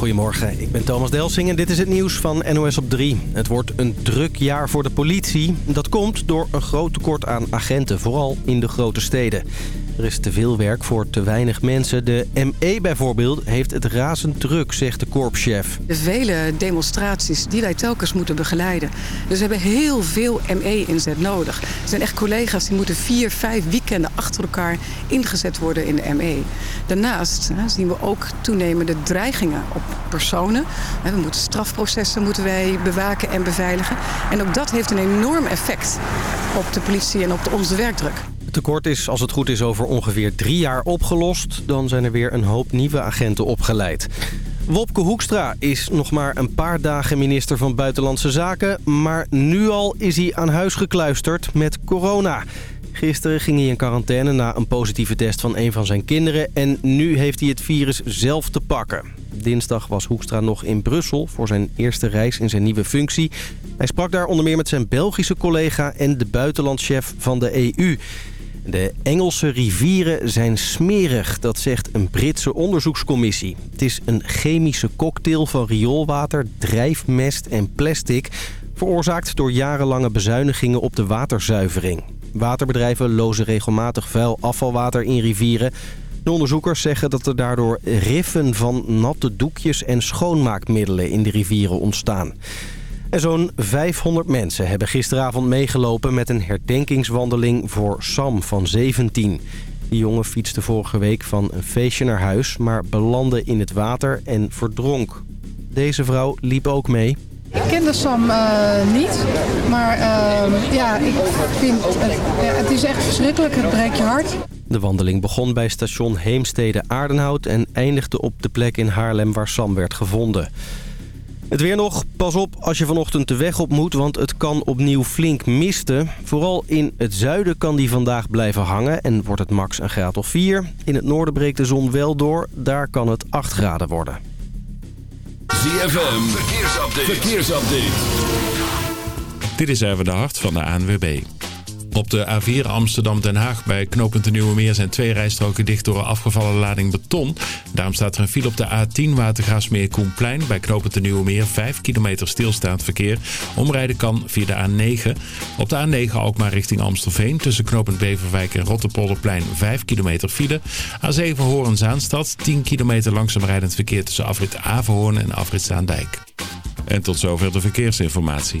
Goedemorgen, ik ben Thomas Delsing en dit is het nieuws van NOS op 3. Het wordt een druk jaar voor de politie. Dat komt door een groot tekort aan agenten, vooral in de grote steden. Er is te veel werk voor te weinig mensen. De ME bijvoorbeeld heeft het razend druk, zegt de korpschef. De vele demonstraties die wij telkens moeten begeleiden. Dus we hebben heel veel ME-inzet nodig. Er zijn echt collega's die moeten vier, vijf weekenden achter elkaar ingezet worden in de ME. Daarnaast zien we ook toenemende dreigingen op personen. We moeten strafprocessen moeten wij bewaken en beveiligen. En ook dat heeft een enorm effect op de politie en op onze werkdruk. Tekort is, als het goed is, over ongeveer drie jaar opgelost. Dan zijn er weer een hoop nieuwe agenten opgeleid. Wopke Hoekstra is nog maar een paar dagen minister van Buitenlandse Zaken... maar nu al is hij aan huis gekluisterd met corona. Gisteren ging hij in quarantaine na een positieve test van een van zijn kinderen... en nu heeft hij het virus zelf te pakken. Dinsdag was Hoekstra nog in Brussel voor zijn eerste reis in zijn nieuwe functie. Hij sprak daar onder meer met zijn Belgische collega en de buitenlandchef van de EU... De Engelse rivieren zijn smerig, dat zegt een Britse onderzoekscommissie. Het is een chemische cocktail van rioolwater, drijfmest en plastic... veroorzaakt door jarenlange bezuinigingen op de waterzuivering. Waterbedrijven lozen regelmatig vuil afvalwater in rivieren... De onderzoekers zeggen dat er daardoor riffen van natte doekjes en schoonmaakmiddelen in de rivieren ontstaan. En zo'n 500 mensen hebben gisteravond meegelopen met een herdenkingswandeling voor Sam van 17. Die jongen fietste vorige week van een feestje naar huis, maar belandde in het water en verdronk. Deze vrouw liep ook mee. Ik kende Sam uh, niet, maar uh, ja, ik vind het, ja, het is echt verschrikkelijk. Het breekt je hart. De wandeling begon bij station Heemstede-Aardenhout... en eindigde op de plek in Haarlem waar Sam werd gevonden. Het weer nog. Pas op als je vanochtend de weg op moet, want het kan opnieuw flink misten. Vooral in het zuiden kan die vandaag blijven hangen en wordt het max een graad of 4. In het noorden breekt de zon wel door, daar kan het 8 graden worden. ZFM, verkeersupdate. verkeersupdate. Dit is even de hart van de ANWB. Op de A4 Amsterdam-Den Haag bij knooppunt de Nieuwe Meer zijn twee rijstroken dicht door een afgevallen lading beton. Daarom staat er een file op de A10 Watergraafsmeer Koenplein bij knooppunt de Nieuwe Meer. 5 kilometer stilstaand verkeer. Omrijden kan via de A9. Op de A9 Alkmaar richting Amstelveen tussen knooppunt Beverwijk en Rotterpolderplein 5 kilometer file. A7 Horen-Zaanstad 10 kilometer langzaam rijdend verkeer tussen afrit Averhoorn en afrit Zaandijk. En tot zover de verkeersinformatie.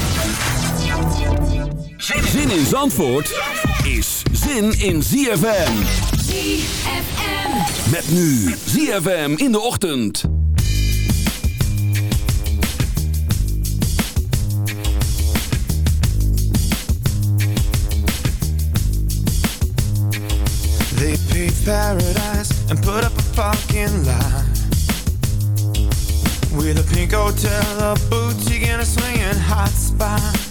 Zin in Zandvoort is zin in ZFM. ZFM. Met nu ZFM in de ochtend. They paved paradise and put up a fucking lie. With a pink hotel, a boutique, and a swinging hot spot.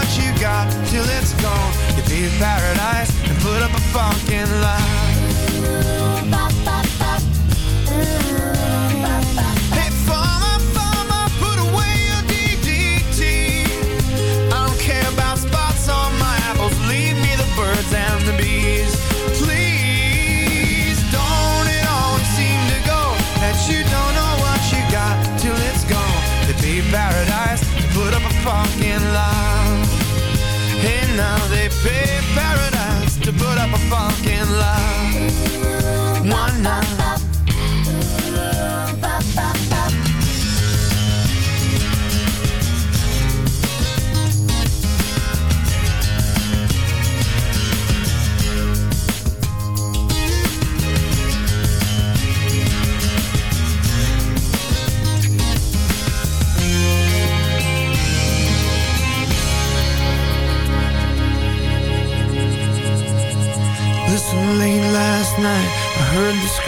you got till it's gone. You paved paradise and put up a fucking lie. Now they pay paradise to put up a fucking lie.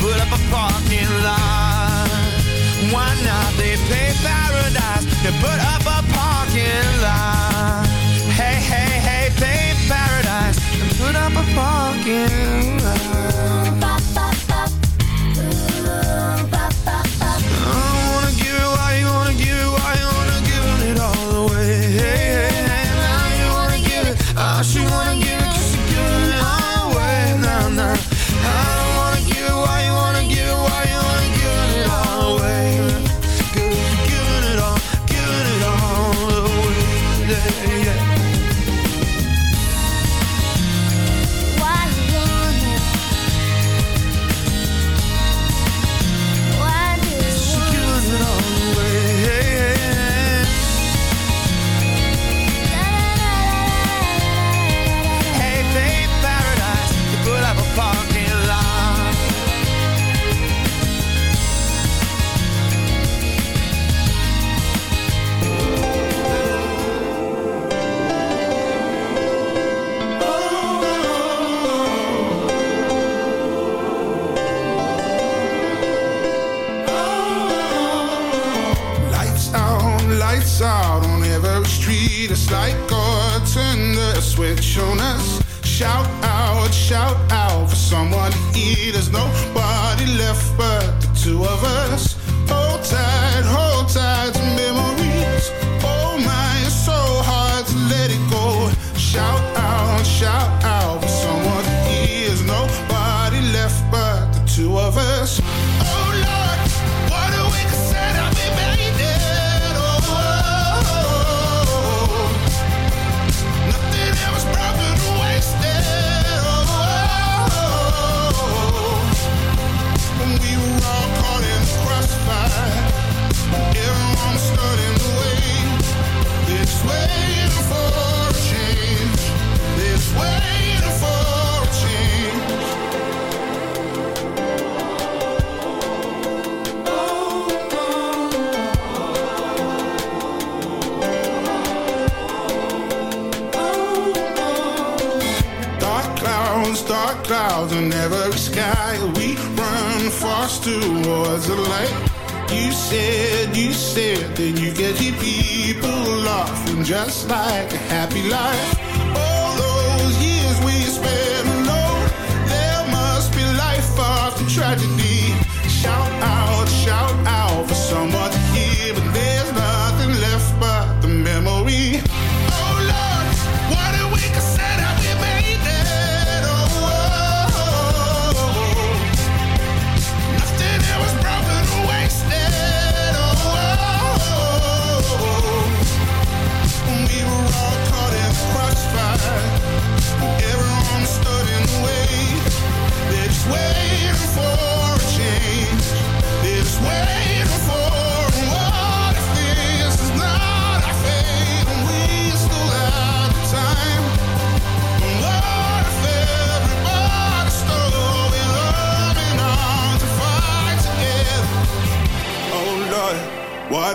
put up a parking lot. Why not? They pay paradise to put up a parking lot. Hey, hey, hey, pay paradise and put up a parking lot. shown us. Shout out, shout out for someone to. There's nobody left but the two of us.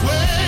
sway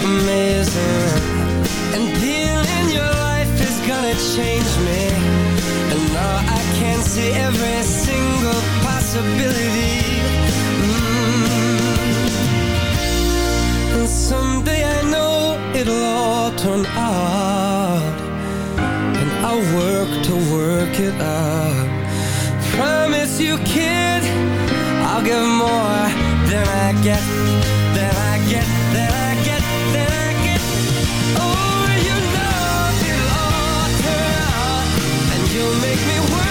amazing. And healing your life is gonna change me. And now I can see every single possibility. Mm. And someday I know it'll all turn out. And I'll work to work it out. Promise you, kid, I'll give more than I get. make me wait.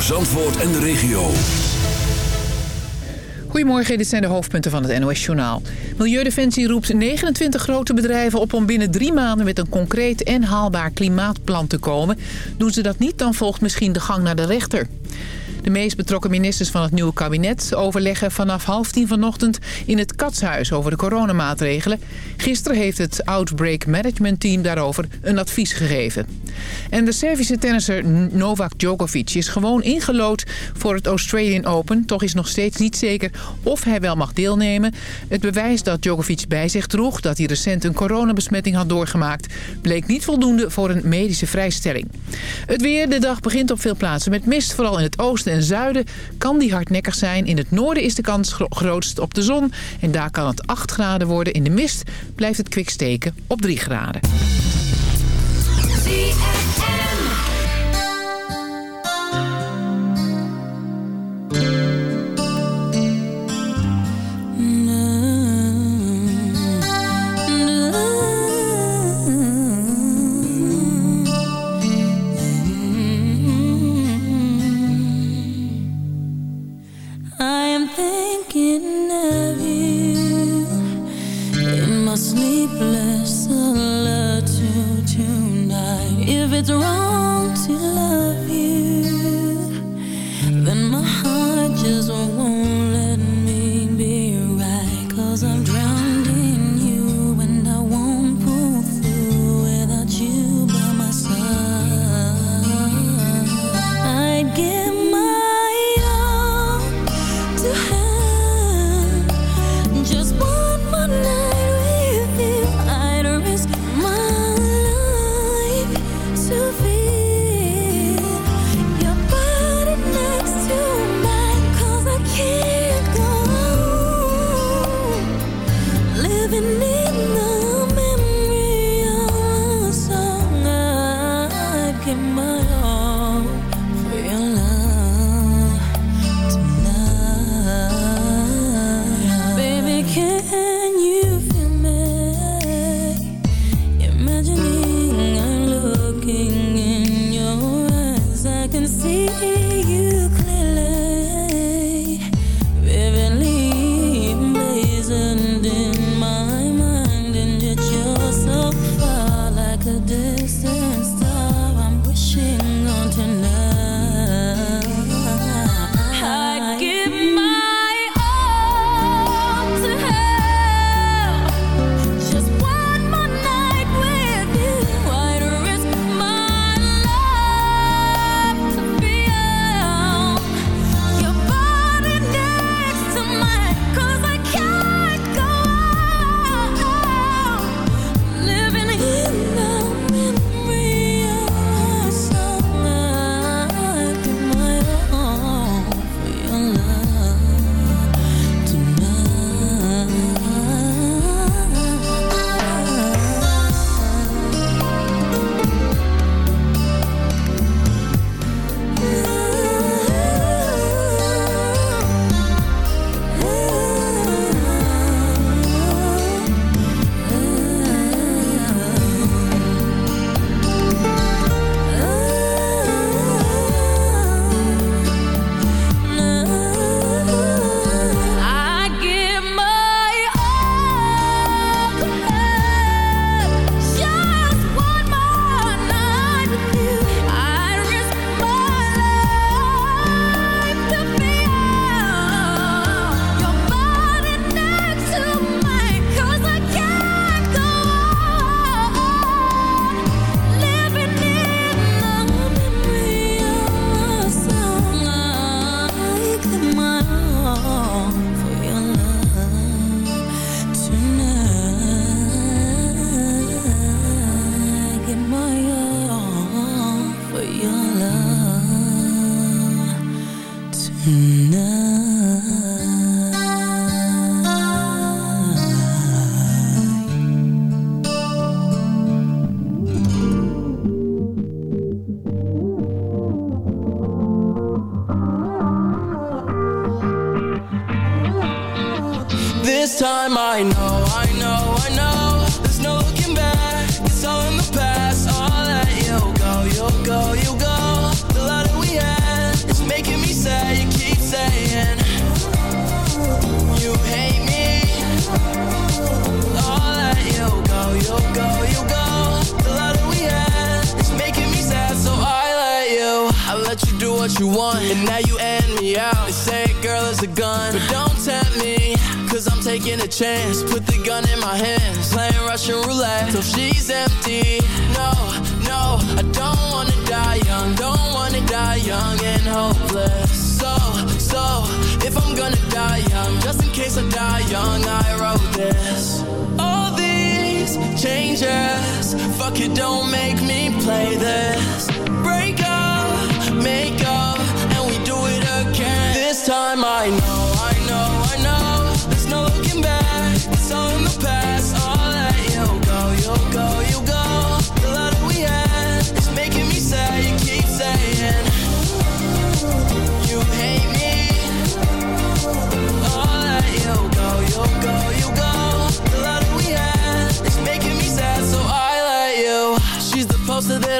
Zandvoort en de regio. Goedemorgen, dit zijn de hoofdpunten van het NOS-journaal. Milieudefensie roept 29 grote bedrijven op om binnen drie maanden... met een concreet en haalbaar klimaatplan te komen. Doen ze dat niet, dan volgt misschien de gang naar de rechter. De meest betrokken ministers van het nieuwe kabinet overleggen vanaf half tien vanochtend in het Katshuis over de coronamaatregelen. Gisteren heeft het Outbreak Management Team daarover een advies gegeven. En de Servische tennisser Novak Djokovic is gewoon ingelood voor het Australian Open. Toch is nog steeds niet zeker of hij wel mag deelnemen. Het bewijs dat Djokovic bij zich droeg dat hij recent een coronabesmetting had doorgemaakt... bleek niet voldoende voor een medische vrijstelling. Het weer, de dag begint op veel plaatsen met mist, vooral in het oosten in het zuiden kan die hardnekkig zijn. In het noorden is de kans grootst op de zon. En daar kan het 8 graden worden. In de mist blijft het kwik steken op 3 graden. dangerous. Fuck it, don't make me play this. Break up, make up, and we do it again. This time I know.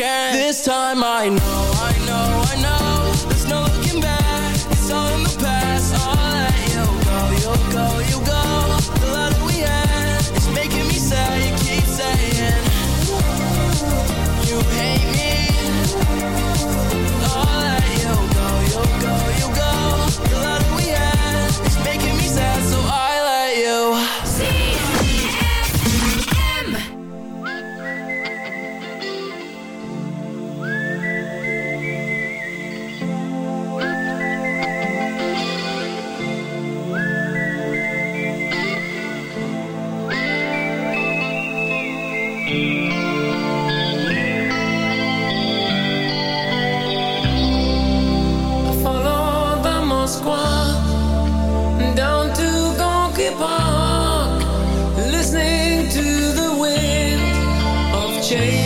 This time I know change.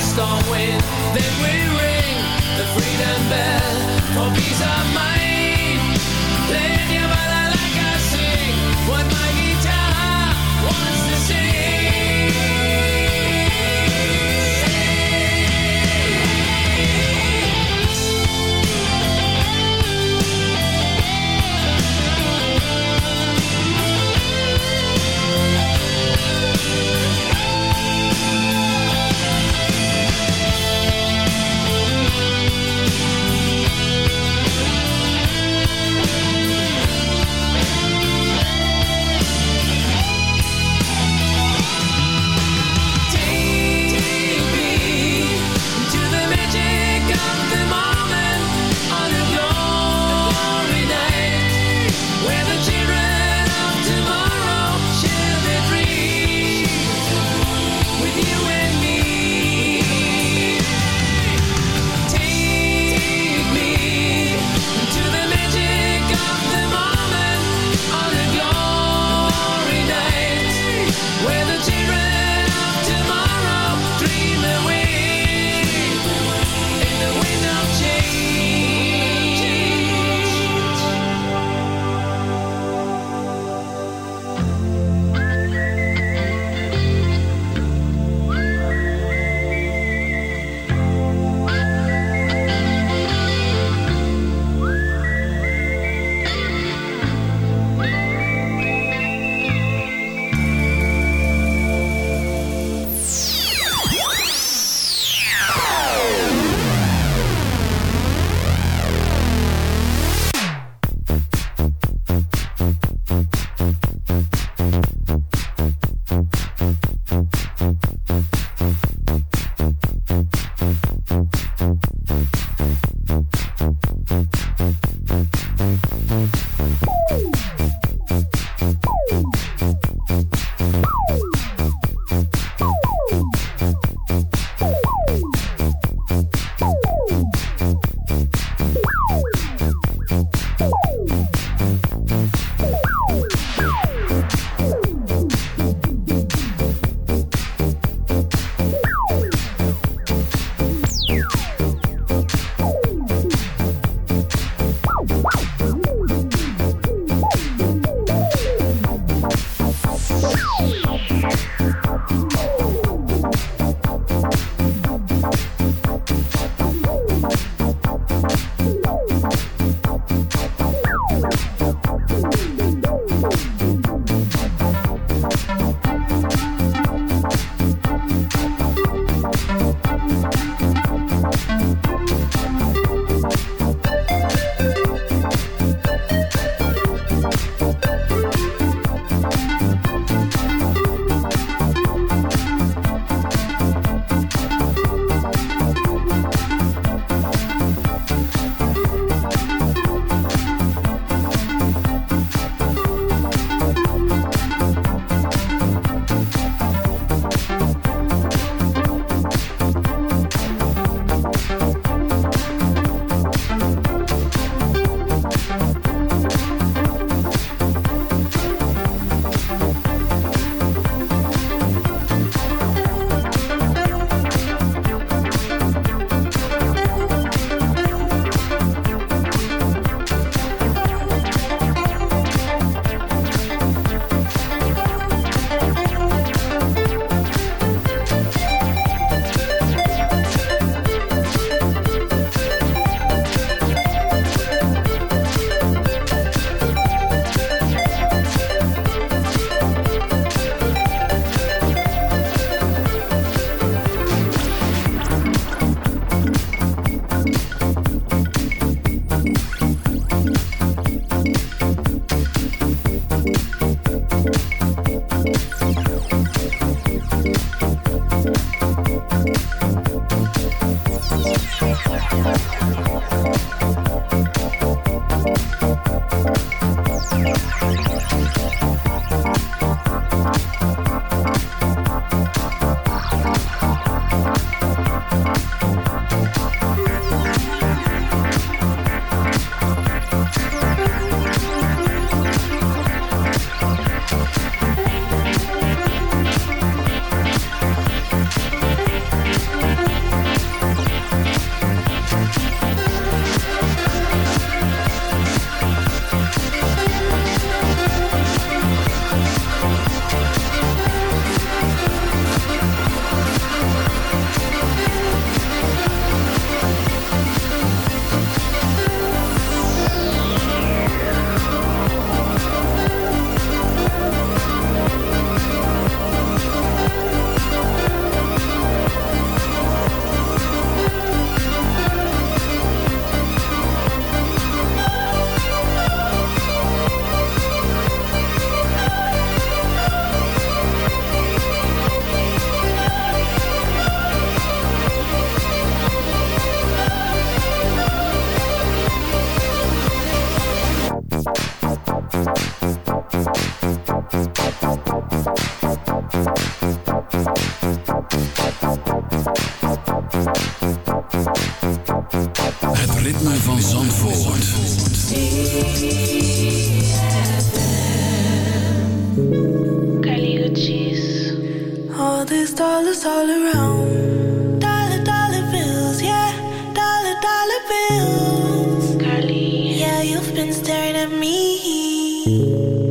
Storm wind. Then we ring the freedom bell for peace of mind.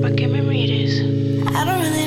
What memory it is. I don't really